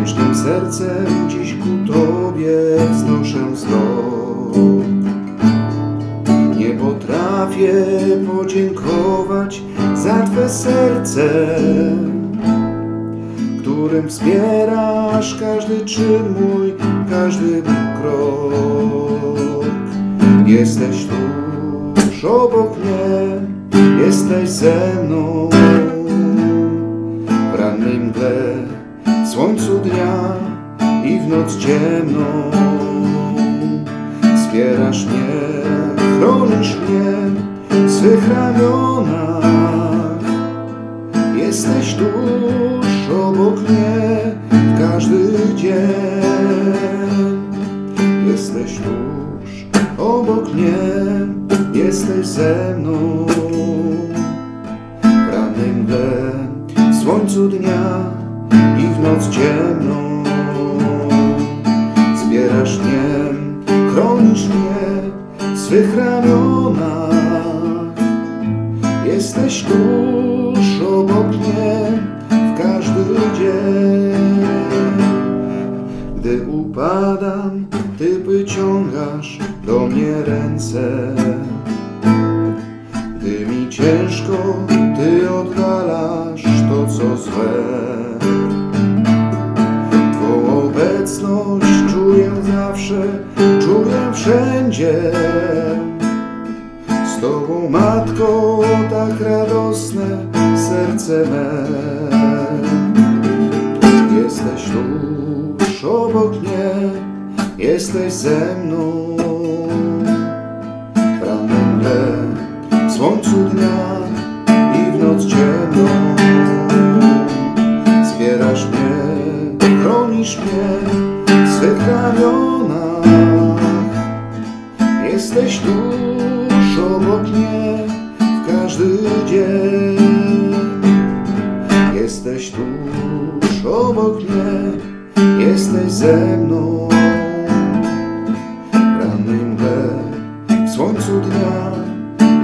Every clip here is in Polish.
wdzięcznym sercem dziś ku Tobie wznoszę wzrok. Nie potrafię podziękować za Twe serce, którym wspierasz każdy czyn mój, każdy krok. Jesteś tuż obok mnie, jesteś ze mną w rannej w słońcu dnia i w noc ciemną. Wspierasz mnie, chronisz mnie w swych ramionach. Jesteś tuż obok mnie w każdy dzień. Jesteś tuż obok mnie, jesteś ze mną. Noc ciemną. Zbierasz mnie, chronisz mnie w swych ramionach. Jesteś tuż obok mnie w każdy dzień. Gdy upadam, Ty wyciągasz do mnie ręce. Gdy mi ciężko, Ty oddalasz to, co złe. Wszędzie. Z Tobą, Matko, tak radosne serce me. Jesteś tuż obok mnie, jesteś ze mną. W słońcu dnia i w noc ciemną. Zbierasz mnie, chronisz mnie swych ramionach. Jesteś tuż obok mnie w każdy dzień. Jesteś tuż obok mnie, jesteś ze mną. W rannej mgle, w słońcu dnia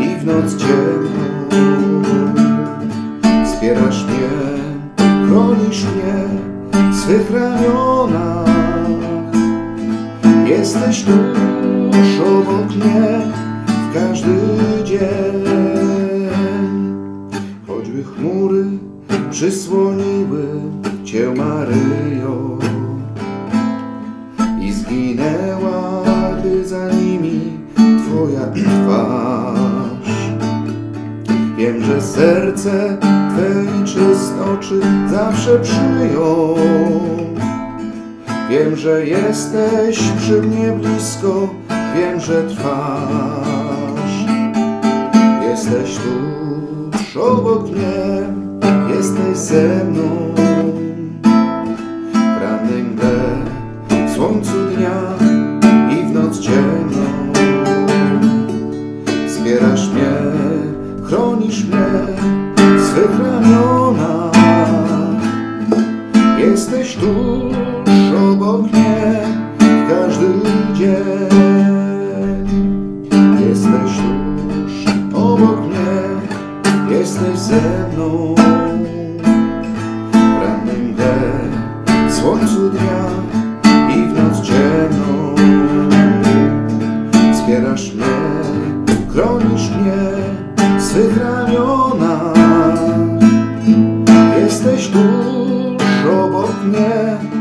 i w noc ciemną. Wspierasz mnie, chronisz mnie w swych ramionach. Jesteś tuż obok mnie w każdy dzień. Choćby chmury przysłoniły Cię, Maryjo, i zginęłaby za nimi Twoja twarz. Wiem, że serce Twe i czyste oczy zawsze przyją. Wiem, że jesteś przy mnie blisko, wiem, że trwasz. Jesteś tuż obok mnie, jesteś ze mną. W rannej mgle, w słońcu dnia i w noc ciemną. Wspierasz mnie, chronisz mnie w swych ramionach. Jesteś tuż Jesteś tuż obok mnie, jesteś ze mną. W rannym w słońcu dnia i w noc ciemną. Wspierasz mnie, chronisz mnie w swych ramionach. Jesteś tuż obok mnie.